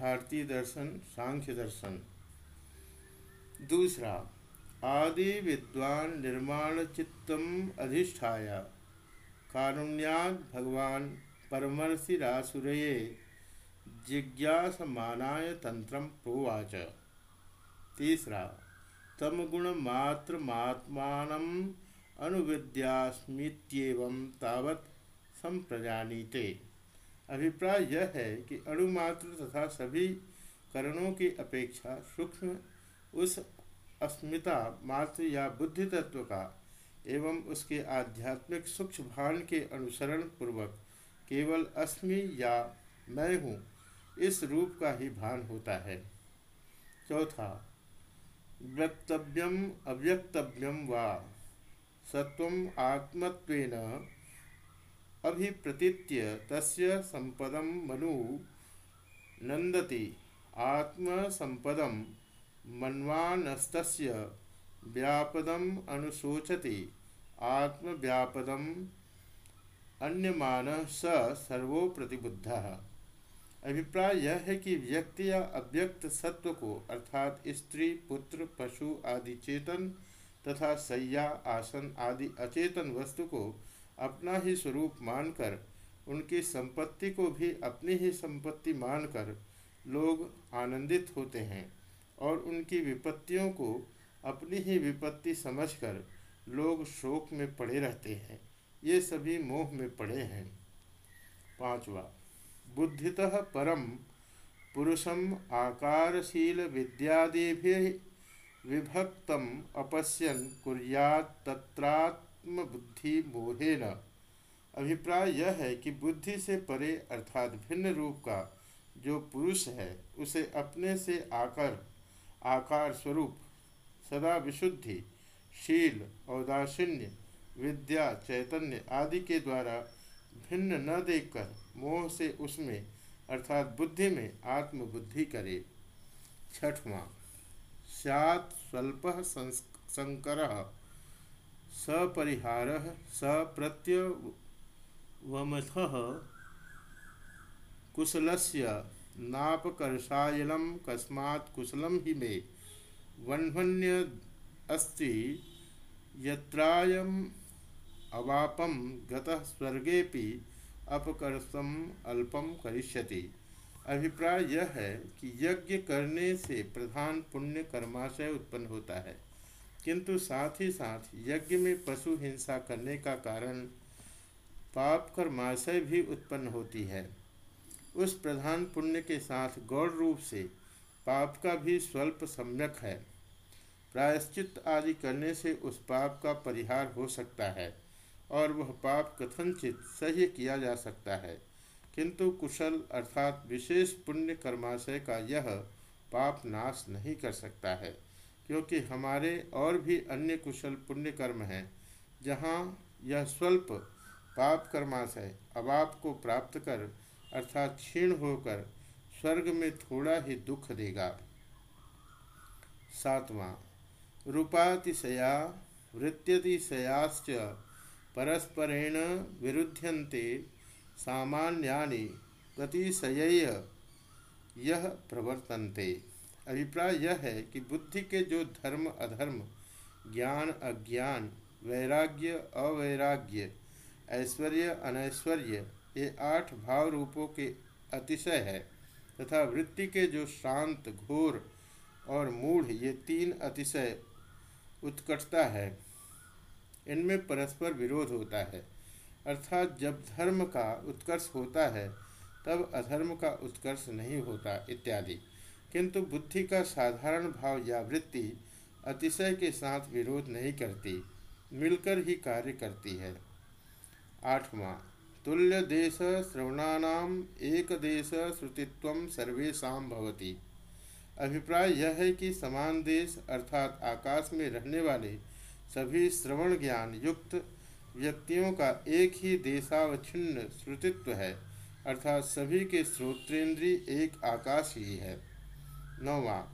भारतीय दर्शन, सांख्य दर्शन। दूसरा, आदि विद्वान निर्माण चित्तम अधिष्ठाय। कारुण्याद भगवान परमर्षि रासुरये जिज्ञासमानाय तंत्र प्रोवाच। तीसरा तमगुणमात्रमात्मान अनुविद्यास्मीत्येवं तावत् संप्रजानीते। अभिप्राय यह है कि अणुमात्र तथा सभी करणों की अपेक्षा सूक्ष्म उस अस्मिता मात्र या बुद्धि तत्व का एवं उसके आध्यात्मिक सूक्ष्म भान के अनुसरण पूर्वक केवल अस्मि या मैं हूँ, इस रूप का ही भान होता है। चौथा, व्यक्तव्यम अव्यक्तव्यम वा सत्व आत्मत्वेन अभिप्रतीत्य तस्य संपदम मनु नंदति आत्मसंपदम मन्वानस्तस्य व्यापदम अनुशोचति। आत्मव्यापदम अन्यमान स सर्वो प्रतिबुद्ध अभिप्राय यह है कि व्यक्ति या अव्यक्त सत्व को, अर्थात स्त्री, पुत्र, पशु आदि चेतन तथा सैया, आसन आदि अचेतन वस्तु को अपना ही स्वरूप मानकर, उनकी संपत्ति को भी अपनी ही संपत्ति मानकर लोग आनंदित होते हैं और उनकी विपत्तियों को अपनी ही विपत्ति समझकर लोग शोक में पड़े रहते हैं। ये सभी मोह में पड़े हैं। पांचवा, बुद्धितः परम पुरुषम आकारशील विद्यादि विभक्तम अपश्यन कुर्यात तत्रात्म बुद्धि मोहेन अभिप्राय यह है कि बुद्धि से परे, अर्थात भिन्न रूप का, जो पुरुष है, उसे अपने से आकर, आकार स्वरूप, सदा विशुद्धि, शील, औदासीन्य, विद्या, चैतन्य आदि के द्वारा भिन्न न देखकर मोह से उसमें, अर्थात बुद्धि में आत्मबुद्धि करे। छठवां सैत् स्वल्प संकर। सपरिहार सप्रत्यवमथ कुशलस्य नापकर्षायलम कस्मात् कुशलम ही मे। वन्वन्य अस्ति यत्रायम अवापम गतः स्वर्गेपि अपकर्षम अल्पम करिष्यति। अभिप्राय यह है कि यज्ञ करने से प्रधान पुण्य कर्माशय उत्पन्न होता है। किंतु साथ ही साथ यज्ञ में पशु हिंसा करने का कारण पाप कर्माशय भी उत्पन्न होती है। उस प्रधान पुण्य के साथ गौड़ रूप से पाप का भी स्वल्प सम्यक है। प्रायश्चित आदि करने से उस पाप का परिहार हो सकता है और वह पाप कथनचित सही किया जा सकता है। किंतु कुशल अर्थात विशेष पुण्य कर्माशय का यह पाप नाश नहीं कर सकता है। क्योंकि हमारे और भी अन्य कुशल पुण्य कर्म हैं, जहाँ यह स्वल्प पाप कर्माशय अबाप को प्राप्त कर, अर्थात क्षीण होकर, स्वर्ग में थोड़ा ही दुख देगा। सातवां, रूपातिशया वृत्त्यतिशयाश्च परस्परेण विरुध्यन्ते सामान्यानि प्रतिशय यह प्रवर्तन्ते। अभिप्राय यह है कि बुद्धि के जो धर्म अधर्म, ज्ञान अज्ञान, वैराग्य अवैराग्य, ऐश्वर्य अनैश्वर्य, ये आठ भाव रूपों के अतिशय है तथा वृत्ति के जो शांत, घोर और मूढ़, ये तीन अतिशय उत्कटता है। इनमें परस्पर विरोध होता है। अर्थात जब धर्म का उत्कर्ष होता है, तब अधर्म का उत्कर्ष नहीं होता, इत्यादि। किंतु बुद्धि का साधारण भाव या वृत्ति अतिशय के साथ विरोध नहीं करती, मिलकर ही कार्य करती है। आठवां, तुल्य देश श्रवणानाम एक देश श्रुतित्व सर्वेशा भवती। अभिप्राय यह है कि समान देश अर्थात आकाश में रहने वाले सभी श्रवण ज्ञान युक्त व्यक्तियों का एक ही देशावच्छिन्न श्रुतित्व है, अर्थात सभी के श्रोत्रेंद्रीय एक आकाश ही है। नौवा।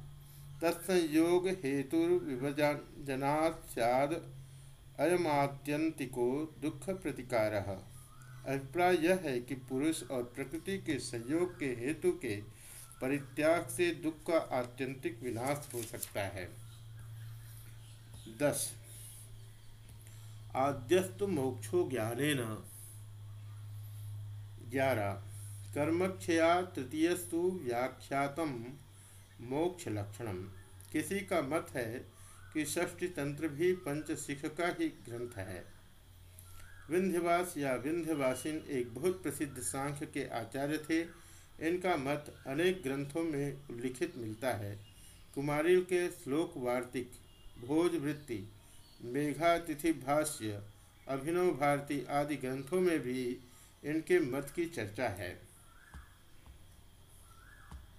तत्संयोग हेतु विभजनात् सैद अयमात्यंतिको दुख प्रतिकार अभिप्राय यह है कि पुरुष और प्रकृति के संयोग के हेतु के परित्याग से दुख का आत्यंतिक विनाश हो सकता है। दस। आद्यस्तु मोक्षो ज्ञानेन। ग्यारह। कर्मक्षया तृतीयस्तु व्याख्यातम मोक्ष लक्षणम किसी का मत है कि षष्टि तंत्र भी पंचशिख का ही ग्रंथ है। विंध्यवास या विंध्यवासिन एक बहुत प्रसिद्ध सांख्य के आचार्य थे। इनका मत अनेक ग्रंथों में उल्लिखित मिलता है। कुमारिल के श्लोक वार्तिक भोजवृत्ति, मेघातिथि भाष्य अभिनव भारती आदि ग्रंथों में भी इनके मत की चर्चा है।